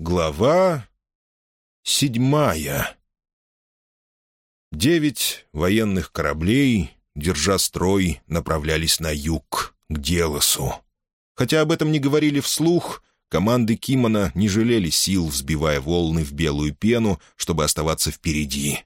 Глава седьмая. Девять военных кораблей, держа строй, направлялись на юг, к Делосу. Хотя об этом не говорили вслух, команды Кимона не жалели сил, взбивая волны в белую пену, чтобы оставаться впереди.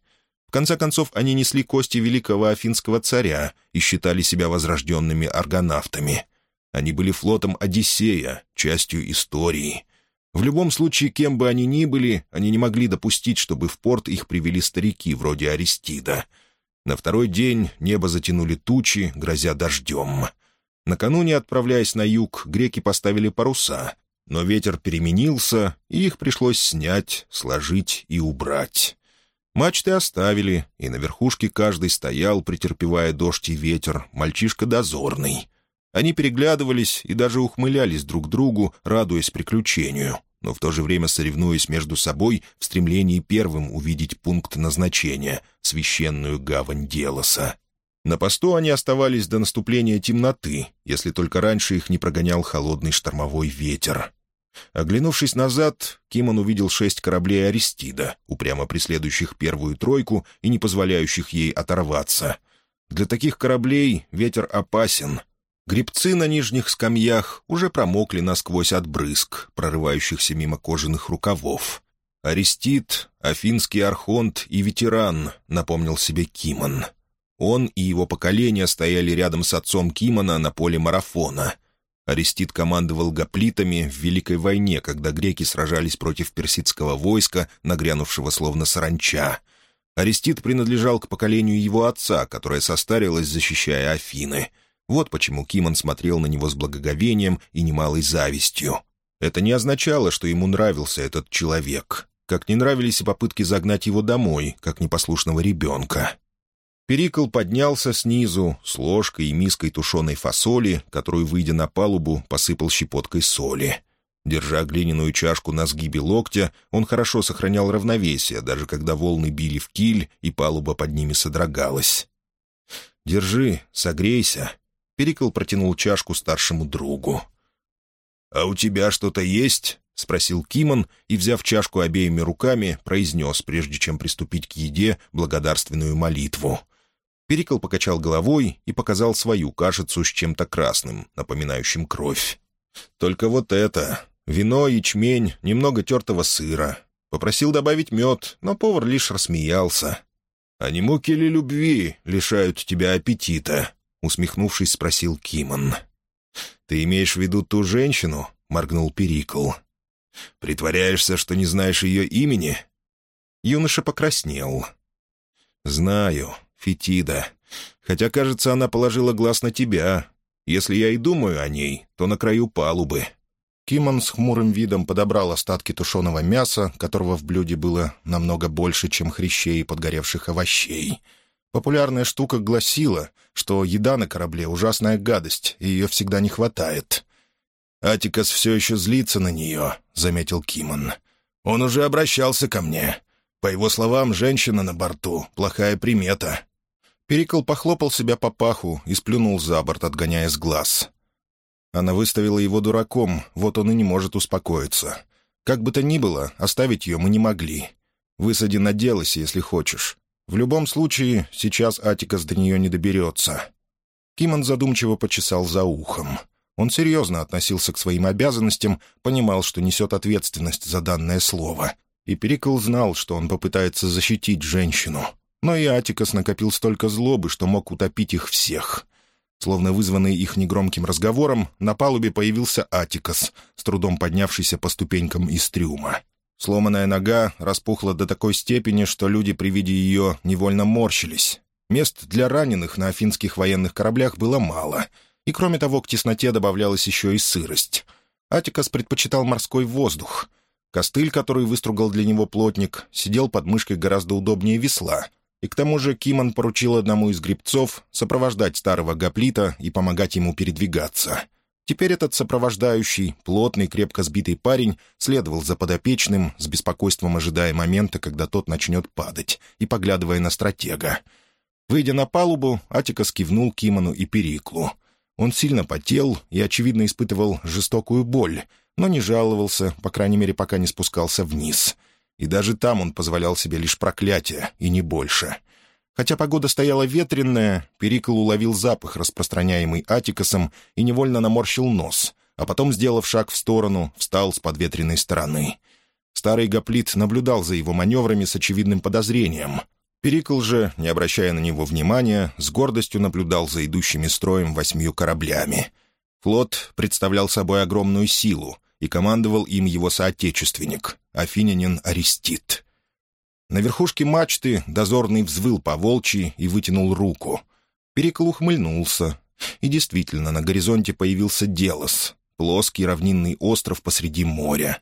В конце концов, они несли кости великого афинского царя и считали себя возрожденными аргонавтами. Они были флотом Одиссея, частью истории — в любом случае, кем бы они ни были, они не могли допустить, чтобы в порт их привели старики вроде Аристида. На второй день небо затянули тучи, грозя дождем. Накануне, отправляясь на юг, греки поставили паруса, но ветер переменился, и их пришлось снять, сложить и убрать. Мачты оставили, и на верхушке каждый стоял, претерпевая дождь и ветер, мальчишка дозорный. Они переглядывались и даже ухмылялись друг другу, радуясь приключению, но в то же время соревнуясь между собой в стремлении первым увидеть пункт назначения — священную гавань Делоса. На посту они оставались до наступления темноты, если только раньше их не прогонял холодный штормовой ветер. Оглянувшись назад, Кимон увидел шесть кораблей Аристида, упрямо преследующих первую тройку и не позволяющих ей оторваться. Для таких кораблей ветер опасен — Грибцы на нижних скамьях уже промокли насквозь от брызг, прорывающихся мимо кожаных рукавов. «Арестит, Афинский архонт и ветеран», — напомнил себе Кимон. Он и его поколение стояли рядом с отцом Кимона на поле марафона. Арестит командовал гоплитами в Великой войне, когда греки сражались против персидского войска, нагрянувшего словно саранча. Арестит принадлежал к поколению его отца, которое состарилось, защищая Афины — вот почему Кимон смотрел на него с благоговением и немалой завистью. Это не означало, что ему нравился этот человек, как не нравились и попытки загнать его домой, как непослушного ребенка. Перикл поднялся снизу с ложкой и миской тушеной фасоли, которую, выйдя на палубу, посыпал щепоткой соли. Держа глиняную чашку на сгибе локтя, он хорошо сохранял равновесие, даже когда волны били в киль, и палуба под ними содрогалась. «Держи, согрейся», Перикл протянул чашку старшему другу. «А у тебя что-то есть?» — спросил Кимон и, взяв чашку обеими руками, произнес, прежде чем приступить к еде, благодарственную молитву. Перикл покачал головой и показал свою кашицу с чем-то красным, напоминающим кровь. «Только вот это. Вино, ячмень, немного тертого сыра. Попросил добавить мед, но повар лишь рассмеялся. «А не муки ли любви лишают тебя аппетита?» — усмехнувшись, спросил Кимон. «Ты имеешь в виду ту женщину?» — моргнул Перикл. «Притворяешься, что не знаешь ее имени?» Юноша покраснел. «Знаю, Фетида. Хотя, кажется, она положила глаз на тебя. Если я и думаю о ней, то на краю палубы». Кимон с хмурым видом подобрал остатки тушеного мяса, которого в блюде было намного больше, чем хрящей и подгоревших овощей — Популярная штука гласила, что еда на корабле — ужасная гадость, и ее всегда не хватает. «Атикас все еще злится на нее», — заметил Кимон. «Он уже обращался ко мне. По его словам, женщина на борту — плохая примета». Перикл похлопал себя по паху и сплюнул за борт, отгоняя с глаз. Она выставила его дураком, вот он и не может успокоиться. Как бы то ни было, оставить ее мы не могли. Высади на Делосе, если хочешь. В любом случае, сейчас Атикас до нее не доберется. Кимон задумчиво почесал за ухом. Он серьезно относился к своим обязанностям, понимал, что несет ответственность за данное слово. И Перикл знал, что он попытается защитить женщину. Но и Атикас накопил столько злобы, что мог утопить их всех. Словно вызванный их негромким разговором, на палубе появился Атикас, с трудом поднявшийся по ступенькам из трюма. Сломанная нога распухла до такой степени, что люди при виде ее невольно морщились. Мест для раненых на афинских военных кораблях было мало, и, кроме того, к тесноте добавлялась еще и сырость. Атикас предпочитал морской воздух. Костыль, который выстругал для него плотник, сидел под мышкой гораздо удобнее весла, и к тому же Кимон поручил одному из грибцов сопровождать старого гоплита и помогать ему передвигаться — Теперь этот сопровождающий, плотный, крепко сбитый парень следовал за подопечным, с беспокойством ожидая момента, когда тот начнет падать, и поглядывая на стратега. Выйдя на палубу, Атика скивнул Кимону и Периклу. Он сильно потел и, очевидно, испытывал жестокую боль, но не жаловался, по крайней мере, пока не спускался вниз. И даже там он позволял себе лишь проклятие, и не больше. Хотя погода стояла ветренная, Перикл уловил запах, распространяемый Атикосом, и невольно наморщил нос, а потом, сделав шаг в сторону, встал с подветренной стороны. Старый гоплит наблюдал за его маневрами с очевидным подозрением. Перикл же, не обращая на него внимания, с гордостью наблюдал за идущими строем восьмью кораблями. Флот представлял собой огромную силу, и командовал им его соотечественник, афинянин Арестит. На верхушке мачты дозорный взвыл по волчьи и вытянул руку. Перикл ухмыльнулся, и действительно на горизонте появился Делос, плоский равнинный остров посреди моря.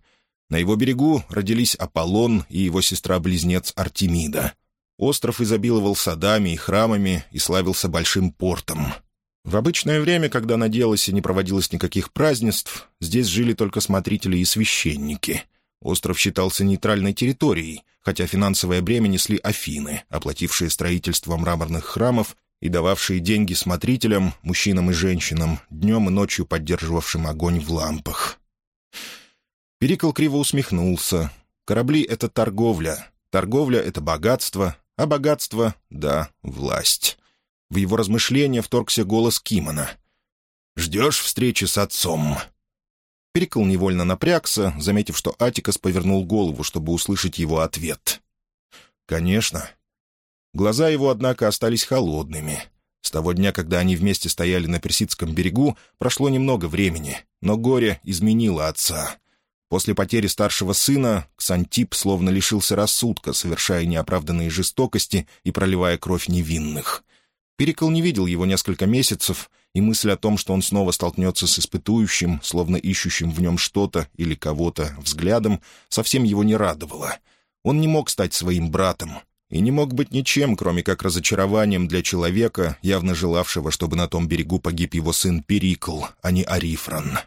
На его берегу родились Аполлон и его сестра-близнец Артемида. Остров изобиловал садами и храмами и славился большим портом. В обычное время, когда на Делосе не проводилось никаких празднеств, здесь жили только смотрители и священники. Остров считался нейтральной территорией, хотя финансовое бремя несли Афины, оплатившие строительство мраморных храмов и дававшие деньги смотрителям, мужчинам и женщинам, днем и ночью поддерживавшим огонь в лампах. Перикл криво усмехнулся. «Корабли — это торговля. Торговля — это богатство, а богатство — да, власть». В его размышления вторгся голос Кимона. «Ждешь встречи с отцом?» Перикл невольно напрягся, заметив, что Атикас повернул голову, чтобы услышать его ответ. «Конечно». Глаза его, однако, остались холодными. С того дня, когда они вместе стояли на Персидском берегу, прошло немного времени, но горе изменило отца. После потери старшего сына Ксантип словно лишился рассудка, совершая неоправданные жестокости и проливая кровь невинных. Перикл не видел его несколько месяцев, и мысль о том, что он снова столкнется с испытующим, словно ищущим в нем что-то или кого-то взглядом, совсем его не радовала. Он не мог стать своим братом и не мог быть ничем, кроме как разочарованием для человека, явно желавшего, чтобы на том берегу погиб его сын Перикл, а не Арифран.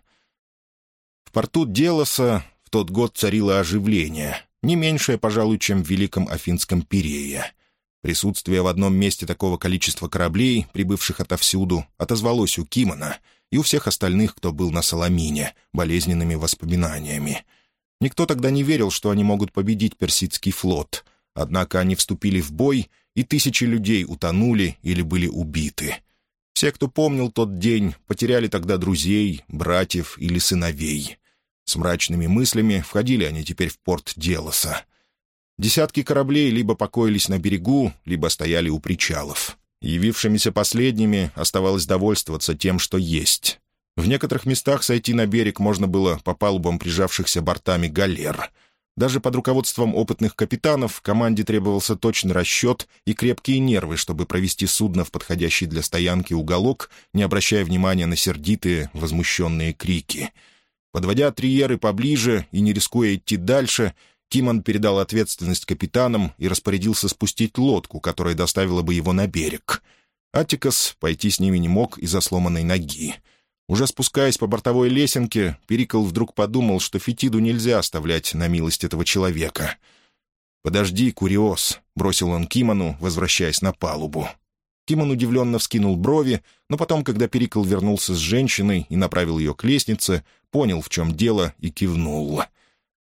В порту Делоса в тот год царило оживление, не меньшее, пожалуй, чем в Великом Афинском Пирее — Присутствие в одном месте такого количества кораблей, прибывших отовсюду, отозвалось у Кимона и у всех остальных, кто был на Соломине, болезненными воспоминаниями. Никто тогда не верил, что они могут победить персидский флот. Однако они вступили в бой, и тысячи людей утонули или были убиты. Все, кто помнил тот день, потеряли тогда друзей, братьев или сыновей. С мрачными мыслями входили они теперь в порт Делоса. Десятки кораблей либо покоились на берегу, либо стояли у причалов. Явившимися последними оставалось довольствоваться тем, что есть. В некоторых местах сойти на берег можно было по палубам прижавшихся бортами галер. Даже под руководством опытных капитанов команде требовался точный расчет и крепкие нервы, чтобы провести судно в подходящий для стоянки уголок, не обращая внимания на сердитые, возмущенные крики. Подводя триеры поближе и не рискуя идти дальше — Кимон передал ответственность капитанам и распорядился спустить лодку, которая доставила бы его на берег. Атикас пойти с ними не мог из-за сломанной ноги. Уже спускаясь по бортовой лесенке, Перикл вдруг подумал, что Фетиду нельзя оставлять на милость этого человека. «Подожди, Куриос», — бросил он Кимону, возвращаясь на палубу. Кимон удивленно вскинул брови, но потом, когда Перикл вернулся с женщиной и направил ее к лестнице, понял, в чем дело, и кивнул.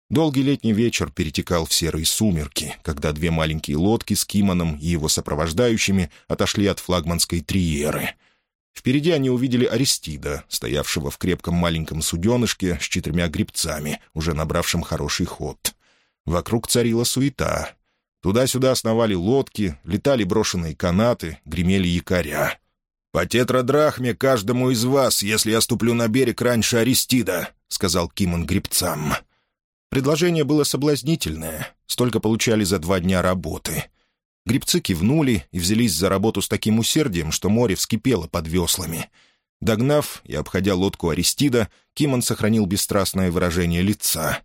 Долгий летний вечер перетекал в серые сумерки, когда две маленькие лодки с Кимоном и его сопровождающими отошли от флагманской триеры. Впереди они увидели Аристида, стоявшего в крепком маленьком суденышке с четырьмя грибцами, уже набравшим хороший ход. Вокруг царила суета. Туда-сюда основали лодки, летали брошенные канаты, гремели якоря. «По тетрадрахме каждому из вас, если я ступлю на берег раньше Аристида», — сказал Кимон грибцам. Предложение было соблазнительное, столько получали за два дня работы. Грибцы кивнули и взялись за работу с таким усердием, что море вскипело под веслами. Догнав и обходя лодку Аристида, Кимон сохранил бесстрастное выражение лица.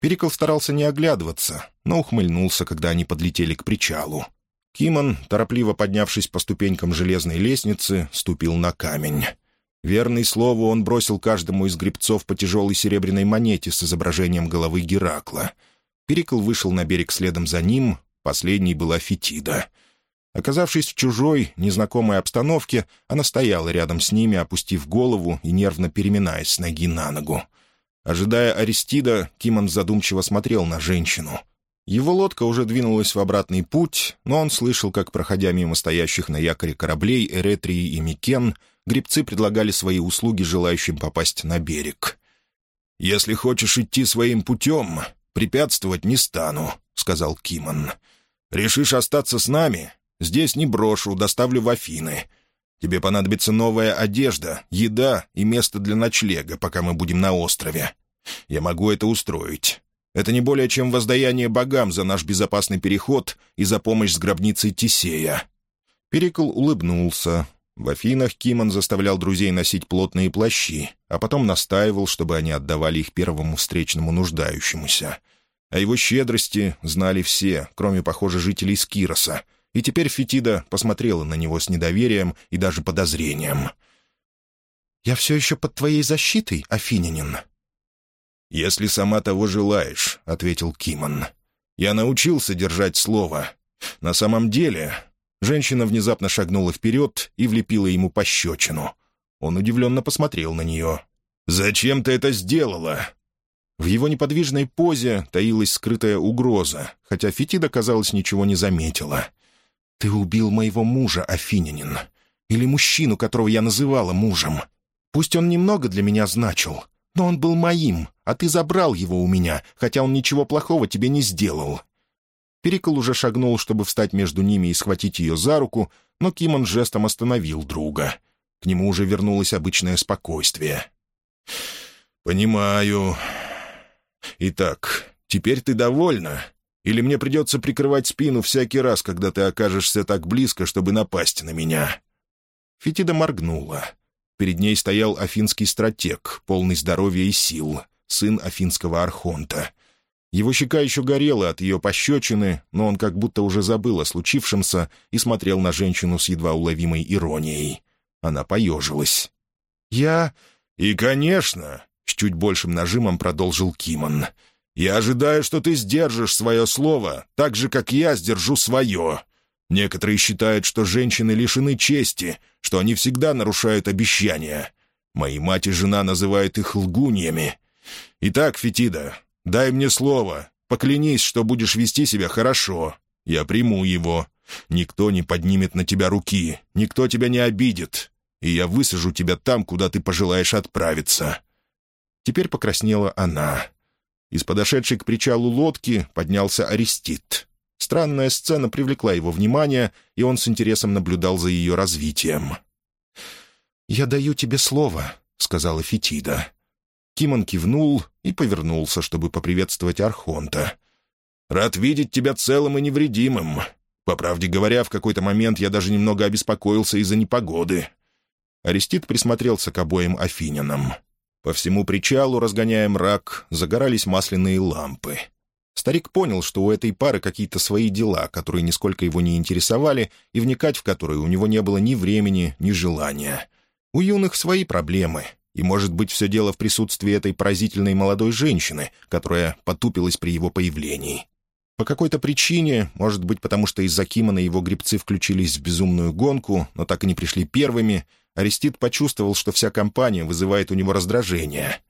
Перикл старался не оглядываться, но ухмыльнулся, когда они подлетели к причалу. Кимон, торопливо поднявшись по ступенькам железной лестницы, ступил на камень. Верный слову, он бросил каждому из гребцов по тяжелой серебряной монете с изображением головы Геракла. Перикл вышел на берег следом за ним, последней была Фетида. Оказавшись в чужой, незнакомой обстановке, она стояла рядом с ними, опустив голову и нервно переминаясь с ноги на ногу. Ожидая Аристида, Кимон задумчиво смотрел на женщину. Его лодка уже двинулась в обратный путь, но он слышал, как, проходя мимо стоящих на якоре кораблей Эретрии и Микен, гребцы предлагали свои услуги желающим попасть на берег. «Если хочешь идти своим путем, препятствовать не стану», — сказал Кимон. «Решишь остаться с нами? Здесь не брошу, доставлю в Афины. Тебе понадобится новая одежда, еда и место для ночлега, пока мы будем на острове. Я могу это устроить. Это не более чем воздаяние богам за наш безопасный переход и за помощь с гробницей Тисея». Перикл улыбнулся. В Афинах Кимон заставлял друзей носить плотные плащи, а потом настаивал, чтобы они отдавали их первому встречному нуждающемуся. О его щедрости знали все, кроме, похоже, жителей Скироса, и теперь Фетида посмотрела на него с недоверием и даже подозрением. «Я все еще под твоей защитой, Афинянин?» «Если сама того желаешь», — ответил Кимон. «Я научился держать слово. На самом деле...» Женщина внезапно шагнула вперед и влепила ему пощечину. Он удивленно посмотрел на нее. «Зачем ты это сделала?» В его неподвижной позе таилась скрытая угроза, хотя Фетида, казалось, ничего не заметила. «Ты убил моего мужа, Афинянин. Или мужчину, которого я называла мужем. Пусть он немного для меня значил, но он был моим, а ты забрал его у меня, хотя он ничего плохого тебе не сделал». Перикл уже шагнул, чтобы встать между ними и схватить ее за руку, но Кимон жестом остановил друга. К нему уже вернулось обычное спокойствие. «Понимаю. Итак, теперь ты довольна? Или мне придется прикрывать спину всякий раз, когда ты окажешься так близко, чтобы напасть на меня?» Фетида моргнула. Перед ней стоял афинский стратег, полный здоровья и сил, сын афинского архонта. Его щека еще горела от ее пощечины, но он как будто уже забыл о случившемся и смотрел на женщину с едва уловимой иронией. Она поежилась. «Я...» «И, конечно!» — с чуть большим нажимом продолжил Кимон. «Я ожидаю, что ты сдержишь свое слово, так же, как я сдержу свое. Некоторые считают, что женщины лишены чести, что они всегда нарушают обещания. Мои мать и жена называют их лгуньями. Итак, Фетида, дай мне слово, поклянись, что будешь вести себя хорошо. Я приму его. Никто не поднимет на тебя руки, никто тебя не обидит, и я высажу тебя там, куда ты пожелаешь отправиться». Теперь покраснела она. Из подошедшей к причалу лодки поднялся Арестит. Странная сцена привлекла его внимание, и он с интересом наблюдал за ее развитием. «Я даю тебе слово», — сказала Фетида. Кимон кивнул и повернулся, чтобы поприветствовать Архонта. «Рад видеть тебя целым и невредимым. По правде говоря, в какой-то момент я даже немного обеспокоился из-за непогоды». Арестит присмотрелся к обоим афинянам. По всему причалу, разгоняя мрак, загорались масляные лампы. Старик понял, что у этой пары какие-то свои дела, которые нисколько его не интересовали, и вникать в которые у него не было ни времени, ни желания. У юных свои проблемы, и, может быть, все дело в присутствии этой поразительной молодой женщины, которая потупилась при его появлении. По какой-то причине, может быть, потому что из-за Кимона его грибцы включились в безумную гонку, но так и не пришли первыми, Арестит почувствовал, что вся компания вызывает у него раздражение.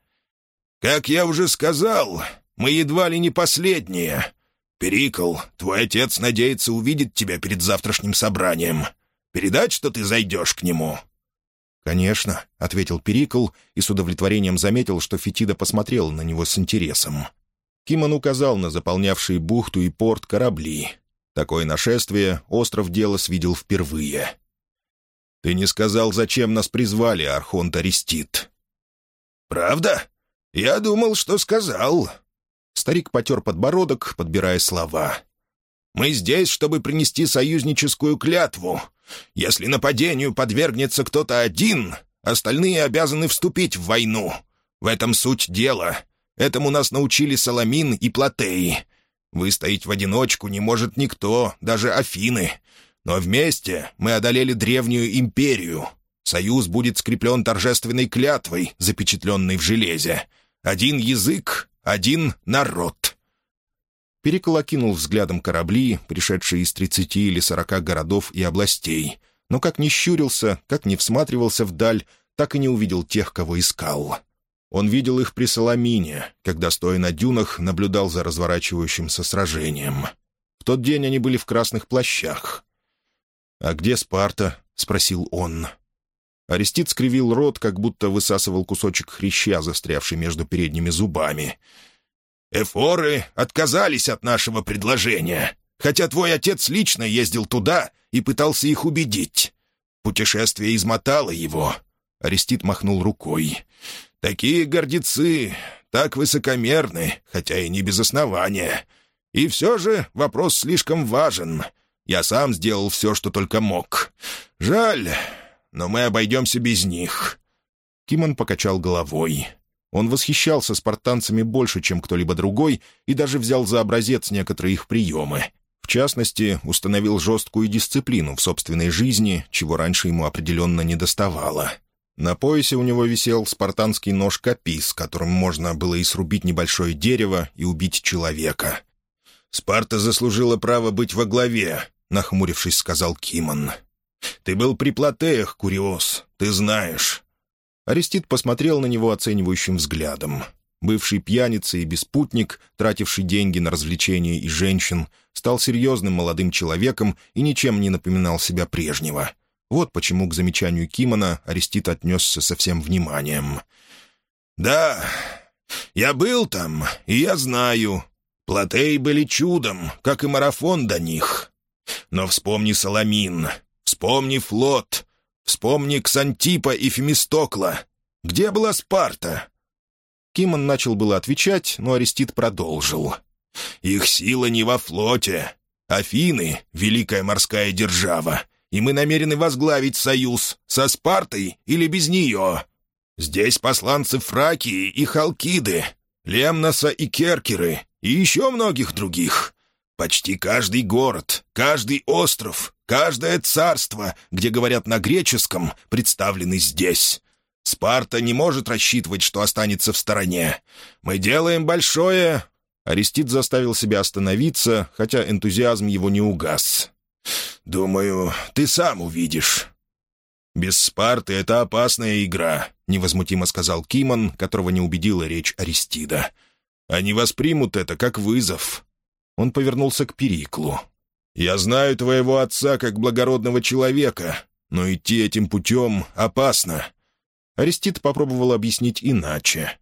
«Как я уже сказал, мы едва ли не последние. Перикл, твой отец надеется увидеть тебя перед завтрашним собранием. Передать, что ты зайдешь к нему?» «Конечно», — ответил Перикл и с удовлетворением заметил, что Фетида посмотрела на него с интересом. Кимон указал на заполнявшие бухту и порт корабли. Такое нашествие остров Делос видел впервые. «Ты не сказал, зачем нас призвали, Архонт Арестит?» «Правда? Я думал, что сказал. Старик потер подбородок, подбирая слова. «Мы здесь, чтобы принести союзническую клятву. Если нападению подвергнется кто-то один, остальные обязаны вступить в войну. В этом суть дела. Этому нас научили Соломин и Платеи. Выстоять в одиночку не может никто, даже Афины. Но вместе мы одолели древнюю империю. Союз будет скреплен торжественной клятвой, запечатленной в железе. Один язык, один народ». Перикл окинул взглядом корабли, пришедшие из тридцати или сорока городов и областей, но как ни щурился, как ни всматривался вдаль, так и не увидел тех, кого искал. Он видел их при Соломине, когда, стоя на дюнах, наблюдал за разворачивающимся сражением. В тот день они были в красных плащах. «А где Спарта?» — спросил он. Арестит скривил рот, как будто высасывал кусочек хряща, застрявший между передними зубами. «Эфоры отказались от нашего предложения, хотя твой отец лично ездил туда и пытался их убедить. Путешествие измотало его». Арестит махнул рукой. Такие гордецы, так высокомерны, хотя и не без основания. И все же вопрос слишком важен. Я сам сделал все, что только мог. Жаль, но мы обойдемся без них». Кимон покачал головой. Он восхищался спартанцами больше, чем кто-либо другой, и даже взял за образец некоторые их приемы. В частности, установил жесткую дисциплину в собственной жизни, чего раньше ему определенно не доставало. На поясе у него висел спартанский нож-капис, которым можно было и срубить небольшое дерево и убить человека. «Спарта заслужила право быть во главе», — нахмурившись, сказал Кимон. «Ты был при Платеях, Куриос, ты знаешь». Арестит посмотрел на него оценивающим взглядом. Бывший пьяница и беспутник, тративший деньги на развлечения и женщин, стал серьезным молодым человеком и ничем не напоминал себя прежнего. Вот почему к замечанию Кимона Арестит отнесся со всем вниманием. «Да, я был там, и я знаю. Платеи были чудом, как и марафон до них. Но вспомни Соломин, вспомни флот, вспомни Ксантипа и Фемистокла. Где была Спарта?» Кимон начал было отвечать, но Арестит продолжил. «Их сила не во флоте. Афины — великая морская держава, и мы намерены возглавить союз со Спартой или без нее. Здесь посланцы Фракии и Халкиды, Лемноса и Керкеры, и еще многих других. Почти каждый город, каждый остров, каждое царство, где говорят на греческом, представлены здесь. Спарта не может рассчитывать, что останется в стороне. Мы делаем большое...» Арестит заставил себя остановиться, хотя энтузиазм его не угас. «Думаю, ты сам увидишь». «Без Спарты это опасная игра», — невозмутимо сказал Кимон, которого не убедила речь Аристида. «Они воспримут это как вызов». Он повернулся к Периклу. «Я знаю твоего отца как благородного человека, но идти этим путем опасно». Аристид попробовал объяснить иначе.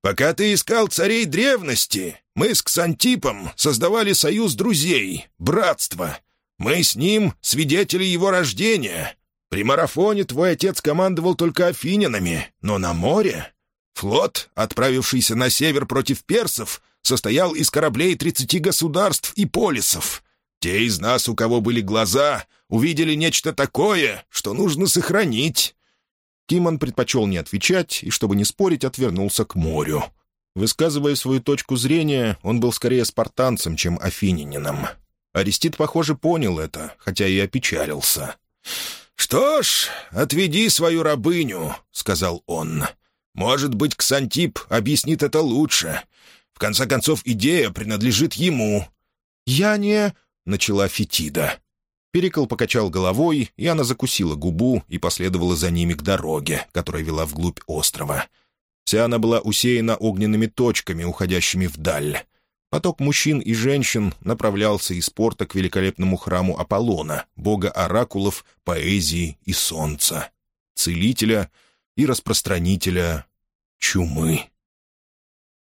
«Пока ты искал царей древности, мы с Ксантипом создавали союз друзей, братство, мы с ним свидетели его рождения. При марафоне твой отец командовал только афинянами, но на море... Флот, отправившийся на север против персов, состоял из кораблей тридцати государств и полисов. Те из нас, у кого были глаза, увидели нечто такое, что нужно сохранить». Кимон предпочел не отвечать и, чтобы не спорить, отвернулся к морю. Высказывая свою точку зрения, он был скорее спартанцем, чем афинянином. Арестит, похоже, понял это, хотя и опечалился. «Что ж, отведи свою рабыню», — сказал он. «Может быть, Ксантип объяснит это лучше. В конце концов, идея принадлежит ему». «Я не...» — начала Фетида. Перекол покачал головой, и она закусила губу и последовала за ними к дороге, которая вела вглубь острова. Вся она была усеяна огненными точками, уходящими вдаль. Поток мужчин и женщин направлялся из порта к великолепному храму Аполлона, бога оракулов, поэзии и солнца, целителя и распространителя чумы.